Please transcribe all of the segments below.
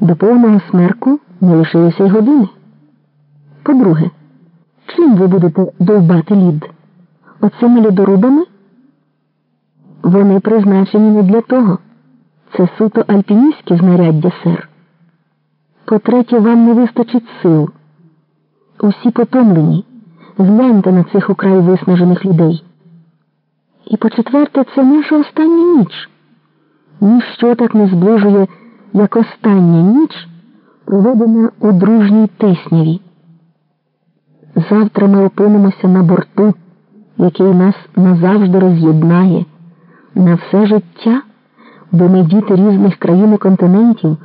До повного смерку не лишилося й години. По-друге, чим ви будете довбати лід? Оцими льодорубами? Вони призначені не для того. Це суто альпіністські знаряддя, сер. По-третє, вам не вистачить сил. Усі потомлені. Згляньте на цих украй виснажених людей. І по-четверте, це наша остання ніч. Ніщо так не зближує, як остання ніч, проведена у дружній тисняві. Завтра ми опинимося на борту, який нас назавжди роз'єднає, на все життя, бо ми діти різних країн і континентів,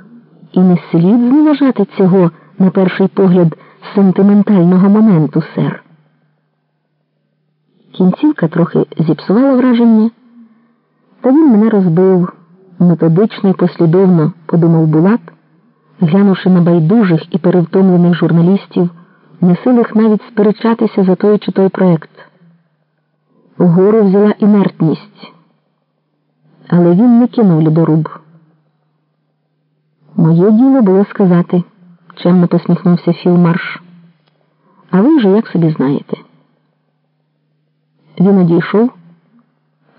і не слід зневажати цього, на перший погляд, сентиментального моменту, сер. Кінцівка трохи зіпсувала враження, та він мене розбив методично і послідовно, подумав Булат, глянувши на байдужих і перевтомлених журналістів, не силих навіть сперечатися за той чи той проект. Вгору взяла інертність, але він не кинув лідоруб. Моє діло було сказати, чемно посміхнувся Філмарш. А ви вже як собі знаєте. Він одійшов,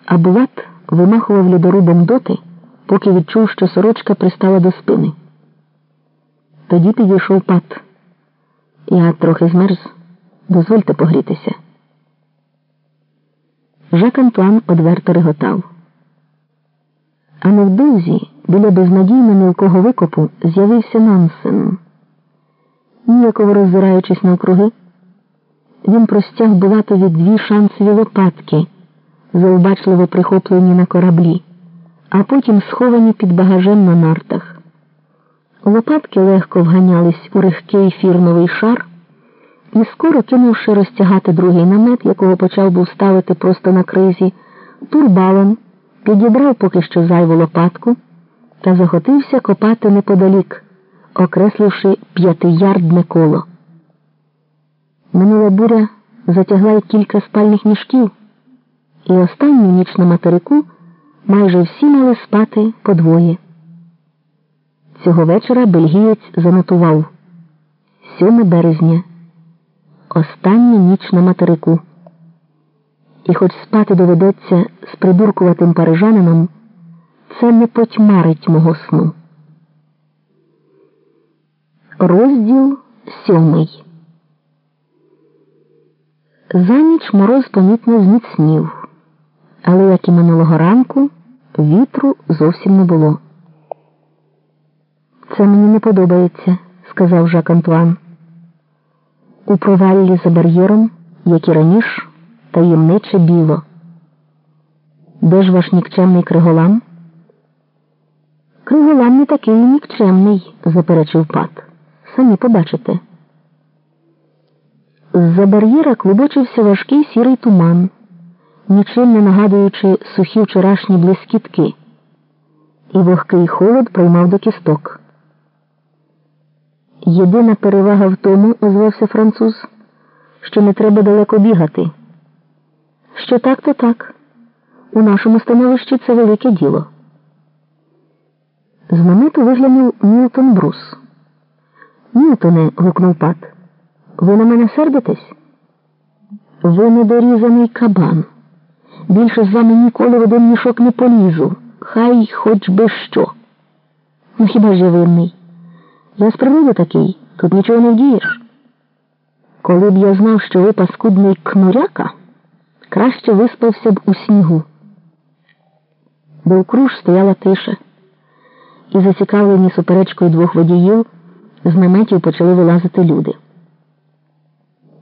а Булат вимахував лідорубом доти, поки відчув, що сорочка пристала до спини. Тоді підійшов пат. Я трохи змерз. Дозвольте погрітися. Жак Антуан одверто реготав. А невдовзі біля безнадійно мілкого викопу з'явився Нансен. Ніяково роззираючись навкруги, він простяг Булатові дві шансові лопатки, заобачливо прихоплені на кораблі, а потім сховані під багажем на нартах. Лопатки легко вганялись у рихкий фірмовий шар, і скоро, кинувши розтягати другий намет, якого почав був ставити просто на кризі, турбалом підібрав поки що зайву лопатку та захотився копати неподалік, окресливши п'ятиярдне коло. Минула буря затягла й кілька спальних мішків, і останню ніч на материку майже всі мали спати подвоє. Цього вечора бельгієць занотував 7 березня, остання ніч на материку. І хоч спати доведеться з придуркуватим парижанином, це не потьмарить мого сну. Розділ сьомий. За ніч мороз помітно зміцнів, але, як і минулого ранку, вітру зовсім не було. Це мені не подобається, сказав Жак Антуан. У проваллі за бар'єром, як і раніше, таємниче біло. Де ж ваш нікчемний криголам? Криголам не такий нікчемний, заперечив пат. Самі побачите. З-за бар'єра клубочився важкий сірий туман, нічим не нагадуючи сухі вчорашні блискітки, і вогкий холод приймав до кісток. Єдина перевага в тому, озвався француз, що не треба далеко бігати. Що так, то так. У нашому становищі це велике діло. З виглянув Мілтон Брус. Мілтоне, гукнув пат. Ви на мене сердитесь? Ви недорізаний кабан. Більше з вами ніколи в один мішок не полізу. Хай хоч би що. Ну хіба ж я винний? Я з природи такий, тут нічого не вдієш. Коли б я знав, що ви паскудний кнуряка, краще виспався б у снігу. Довкруж стояла тиша, і зацікавлені суперечкою двох водіїв з наметів почали вилазити люди.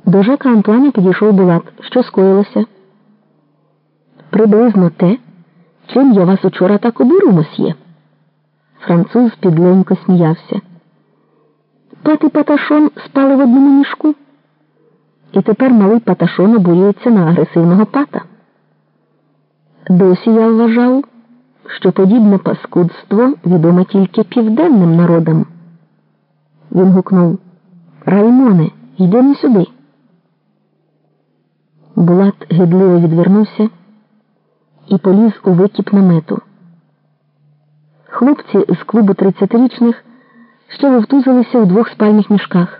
До Жака Антуана підійшов Булат. Що скоїлося? Приблизно те, чим я вас учора так обурив, мосьє. Француз підленько сміявся. Пат і Паташон спали в одному мішку, і тепер малий Паташон обурюється на агресивного пата. Досі я вважав, що подібне паскудство відоме тільки південним народам. Він гукнув Раймоне, йдемо сюди. Булат гидливо відвернувся і поліз у викіп намету. Хлопці з клубу тридцятирічних що вовтузилися у двох спальних мішках.